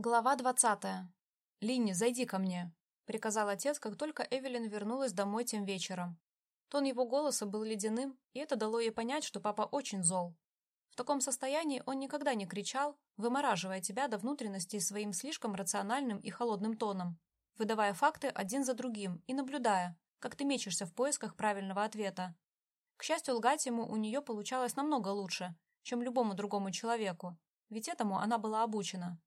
Глава двадцатая. «Линни, зайди ко мне», — приказал отец, как только Эвелин вернулась домой тем вечером. Тон его голоса был ледяным, и это дало ей понять, что папа очень зол. В таком состоянии он никогда не кричал, вымораживая тебя до внутренности своим слишком рациональным и холодным тоном, выдавая факты один за другим и наблюдая, как ты мечешься в поисках правильного ответа. К счастью, лгать ему у нее получалось намного лучше, чем любому другому человеку, ведь этому она была обучена.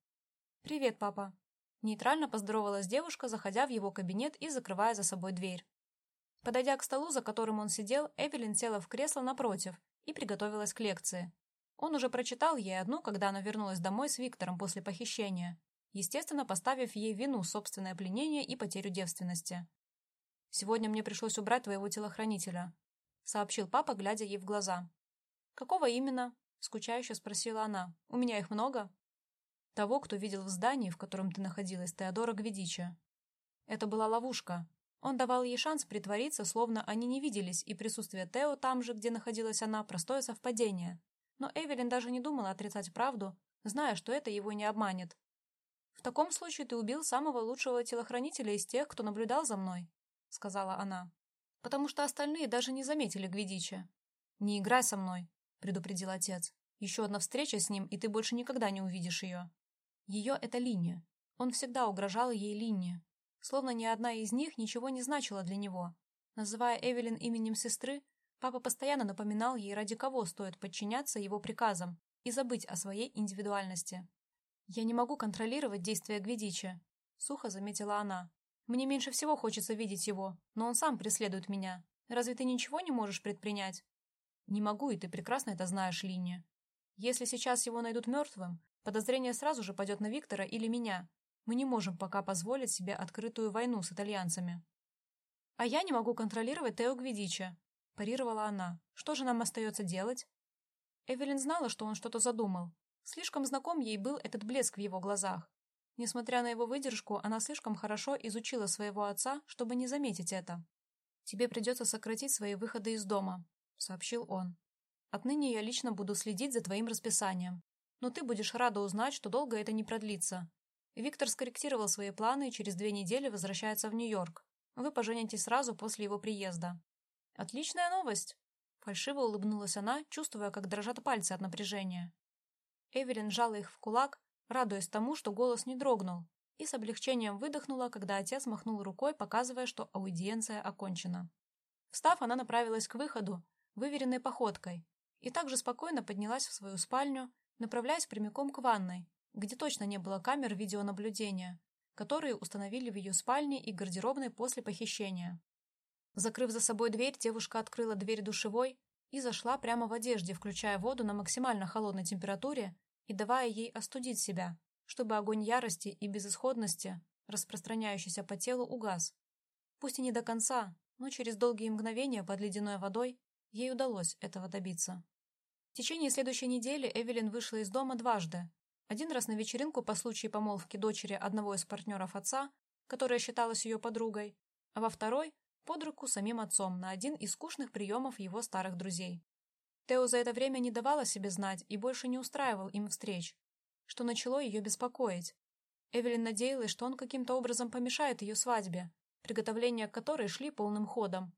«Привет, папа». Нейтрально поздоровалась девушка, заходя в его кабинет и закрывая за собой дверь. Подойдя к столу, за которым он сидел, Эвелин села в кресло напротив и приготовилась к лекции. Он уже прочитал ей одну, когда она вернулась домой с Виктором после похищения, естественно, поставив ей вину собственное пленение и потерю девственности. «Сегодня мне пришлось убрать твоего телохранителя», — сообщил папа, глядя ей в глаза. «Какого именно?» — скучающе спросила она. «У меня их много?» Того, кто видел в здании, в котором ты находилась, Теодора Гведича. Это была ловушка. Он давал ей шанс притвориться, словно они не виделись, и присутствие Тео там же, где находилась она, простое совпадение. Но Эвелин даже не думала отрицать правду, зная, что это его не обманет. «В таком случае ты убил самого лучшего телохранителя из тех, кто наблюдал за мной», — сказала она. «Потому что остальные даже не заметили Гведича». «Не играй со мной», — предупредил отец. «Еще одна встреча с ним, и ты больше никогда не увидишь ее». Ее — это линия. Он всегда угрожал ей линии. Словно ни одна из них ничего не значила для него. Называя Эвелин именем сестры, папа постоянно напоминал ей, ради кого стоит подчиняться его приказам и забыть о своей индивидуальности. «Я не могу контролировать действия Гвидича», — сухо заметила она. «Мне меньше всего хочется видеть его, но он сам преследует меня. Разве ты ничего не можешь предпринять?» «Не могу, и ты прекрасно это знаешь, Линия. Если сейчас его найдут мертвым, Подозрение сразу же пойдет на Виктора или меня. Мы не можем пока позволить себе открытую войну с итальянцами. А я не могу контролировать Тео Гвидича, парировала она. Что же нам остается делать? Эвелин знала, что он что-то задумал. Слишком знаком ей был этот блеск в его глазах. Несмотря на его выдержку, она слишком хорошо изучила своего отца, чтобы не заметить это. «Тебе придется сократить свои выходы из дома», — сообщил он. «Отныне я лично буду следить за твоим расписанием но ты будешь рада узнать, что долго это не продлится. Виктор скорректировал свои планы и через две недели возвращается в Нью-Йорк. Вы поженитесь сразу после его приезда. Отличная новость. Фальшиво улыбнулась она, чувствуя, как дрожат пальцы от напряжения. Эвелин сжала их в кулак, радуясь тому, что голос не дрогнул, и с облегчением выдохнула, когда отец махнул рукой, показывая, что аудиенция окончена. Встав, она направилась к выходу, выверенной походкой, и также спокойно поднялась в свою спальню, направляясь прямиком к ванной, где точно не было камер видеонаблюдения, которые установили в ее спальне и гардеробной после похищения. Закрыв за собой дверь, девушка открыла дверь душевой и зашла прямо в одежде, включая воду на максимально холодной температуре и давая ей остудить себя, чтобы огонь ярости и безысходности, распространяющийся по телу, угас. Пусть и не до конца, но через долгие мгновения под ледяной водой ей удалось этого добиться. В течение следующей недели Эвелин вышла из дома дважды. Один раз на вечеринку по случаю помолвки дочери одного из партнеров отца, которая считалась ее подругой, а во второй – под руку самим отцом на один из скучных приемов его старых друзей. Тео за это время не давала себе знать и больше не устраивал им встреч, что начало ее беспокоить. Эвелин надеялась, что он каким-то образом помешает ее свадьбе, приготовления которой шли полным ходом,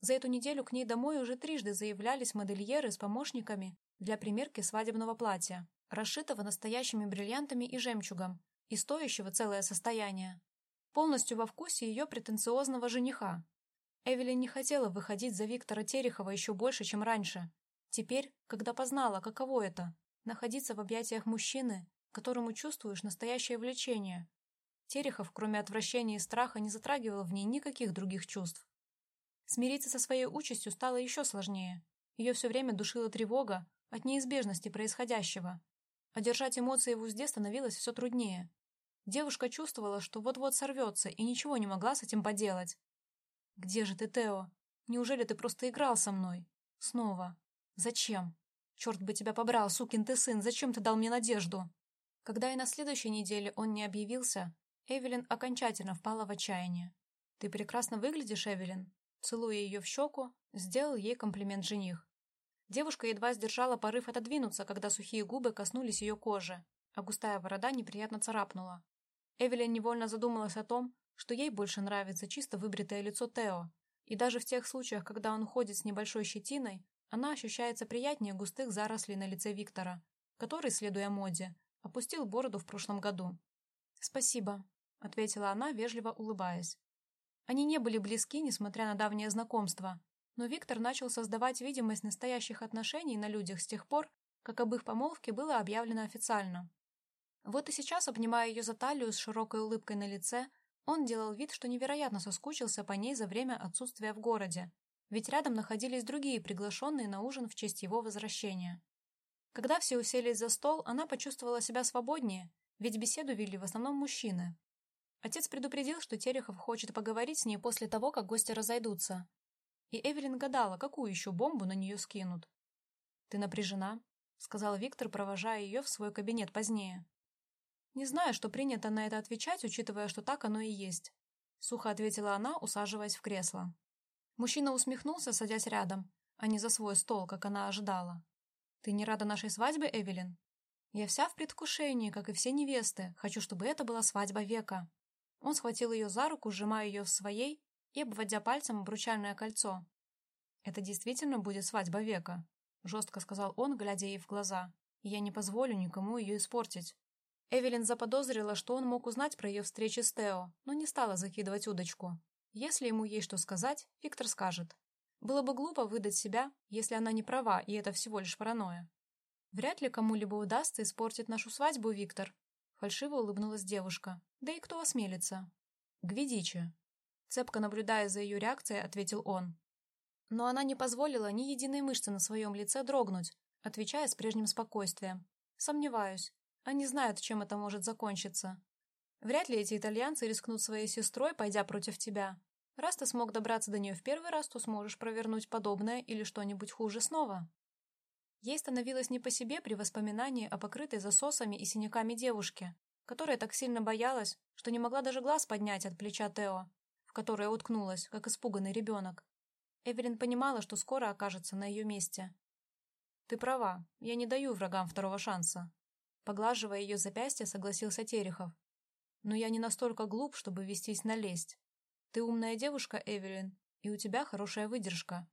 за эту неделю к ней домой уже трижды заявлялись модельеры с помощниками для примерки свадебного платья, расшитого настоящими бриллиантами и жемчугом, и стоящего целое состояние. Полностью во вкусе ее претенциозного жениха. Эвелин не хотела выходить за Виктора Терехова еще больше, чем раньше. Теперь, когда познала, каково это – находиться в объятиях мужчины, которому чувствуешь настоящее влечение. Терехов, кроме отвращения и страха, не затрагивал в ней никаких других чувств. Смириться со своей участью стало еще сложнее. Ее все время душила тревога от неизбежности происходящего. А держать эмоции в узде становилось все труднее. Девушка чувствовала, что вот-вот сорвется, и ничего не могла с этим поделать. «Где же ты, Тео? Неужели ты просто играл со мной? Снова? Зачем? Черт бы тебя побрал, сукин ты сын, зачем ты дал мне надежду?» Когда и на следующей неделе он не объявился, Эвелин окончательно впала в отчаяние. «Ты прекрасно выглядишь, Эвелин», Целуя ее в щеку, сделал ей комплимент жених. Девушка едва сдержала порыв отодвинуться, когда сухие губы коснулись ее кожи, а густая борода неприятно царапнула. Эвелин невольно задумалась о том, что ей больше нравится чисто выбритое лицо Тео, и даже в тех случаях, когда он ходит с небольшой щетиной, она ощущается приятнее густых зарослей на лице Виктора, который, следуя моде, опустил бороду в прошлом году. «Спасибо», — ответила она, вежливо улыбаясь. Они не были близки, несмотря на давнее знакомство, но Виктор начал создавать видимость настоящих отношений на людях с тех пор, как об их помолвке было объявлено официально. Вот и сейчас, обнимая ее за талию с широкой улыбкой на лице, он делал вид, что невероятно соскучился по ней за время отсутствия в городе, ведь рядом находились другие приглашенные на ужин в честь его возвращения. Когда все уселись за стол, она почувствовала себя свободнее, ведь беседу вели в основном мужчины. Отец предупредил, что Терехов хочет поговорить с ней после того, как гости разойдутся. И Эвелин гадала, какую еще бомбу на нее скинут. «Ты напряжена?» — сказал Виктор, провожая ее в свой кабинет позднее. «Не знаю, что принято на это отвечать, учитывая, что так оно и есть», — сухо ответила она, усаживаясь в кресло. Мужчина усмехнулся, садясь рядом, а не за свой стол, как она ожидала. «Ты не рада нашей свадьбе, Эвелин?» «Я вся в предвкушении, как и все невесты. Хочу, чтобы это была свадьба века». Он схватил ее за руку, сжимая ее в своей и обводя пальцем обручальное кольцо. «Это действительно будет свадьба века», — жестко сказал он, глядя ей в глаза. «И я не позволю никому ее испортить». Эвелин заподозрила, что он мог узнать про ее встречи с Тео, но не стала закидывать удочку. Если ему есть что сказать, Виктор скажет. Было бы глупо выдать себя, если она не права, и это всего лишь паранойя. Вряд ли кому-либо удастся испортить нашу свадьбу, Виктор. Фальшиво улыбнулась девушка. Да и кто осмелится? Гвидичи. Цепко наблюдая за ее реакцией, ответил он. Но она не позволила ни единой мышцы на своем лице дрогнуть, отвечая с прежним спокойствием. Сомневаюсь. Они знают, чем это может закончиться. Вряд ли эти итальянцы рискнут своей сестрой, пойдя против тебя. Раз ты смог добраться до нее в первый раз, то сможешь провернуть подобное или что-нибудь хуже снова. Ей становилось не по себе при воспоминании о покрытой засосами и синяками девушке, которая так сильно боялась, что не могла даже глаз поднять от плеча Тео, в которое уткнулась, как испуганный ребенок. Эвелин понимала, что скоро окажется на ее месте. «Ты права, я не даю врагам второго шанса», Поглаживая ее запястье, согласился Терехов. «Но я не настолько глуп, чтобы вестись на лесть. Ты умная девушка, Эвелин, и у тебя хорошая выдержка.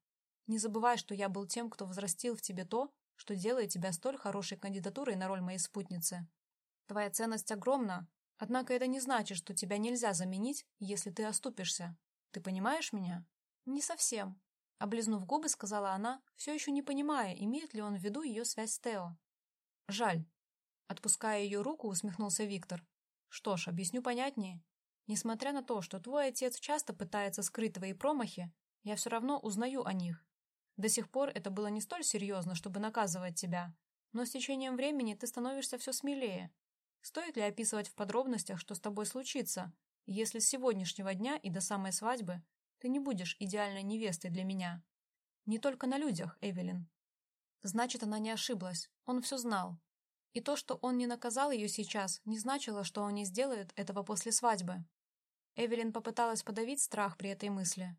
Не забывай, что я был тем, кто взрастил в тебе то, что делает тебя столь хорошей кандидатурой на роль моей спутницы. Твоя ценность огромна, однако это не значит, что тебя нельзя заменить, если ты оступишься. Ты понимаешь меня? Не совсем. Облизнув губы, сказала она, все еще не понимая, имеет ли он в виду ее связь с Тео. Жаль, Отпуская ее руку, усмехнулся Виктор. Что ж, объясню понятнее. Несмотря на то, что твой отец часто пытается скрыть твои промахи, я все равно узнаю о них. До сих пор это было не столь серьезно, чтобы наказывать тебя, но с течением времени ты становишься все смелее. Стоит ли описывать в подробностях, что с тобой случится, если с сегодняшнего дня и до самой свадьбы ты не будешь идеальной невестой для меня? Не только на людях, Эвелин. Значит, она не ошиблась. Он все знал. И то, что он не наказал ее сейчас, не значило, что он не сделает этого после свадьбы. Эвелин попыталась подавить страх при этой мысли.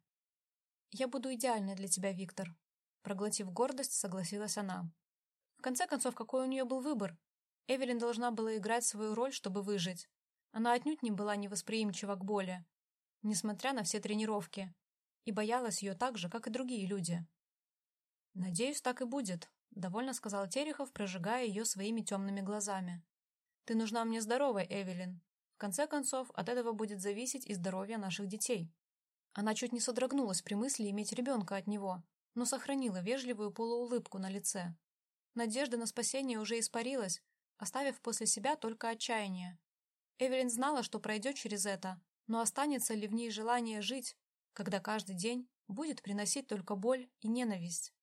«Я буду идеальной для тебя, Виктор», — проглотив гордость, согласилась она. В конце концов, какой у нее был выбор? Эвелин должна была играть свою роль, чтобы выжить. Она отнюдь не была невосприимчива к боли, несмотря на все тренировки, и боялась ее так же, как и другие люди. «Надеюсь, так и будет», — довольно сказал Терехов, прожигая ее своими темными глазами. «Ты нужна мне здоровой, Эвелин. В конце концов, от этого будет зависеть и здоровье наших детей». Она чуть не содрогнулась при мысли иметь ребенка от него, но сохранила вежливую полуулыбку на лице. Надежда на спасение уже испарилась, оставив после себя только отчаяние. Эвелин знала, что пройдет через это, но останется ли в ней желание жить, когда каждый день будет приносить только боль и ненависть?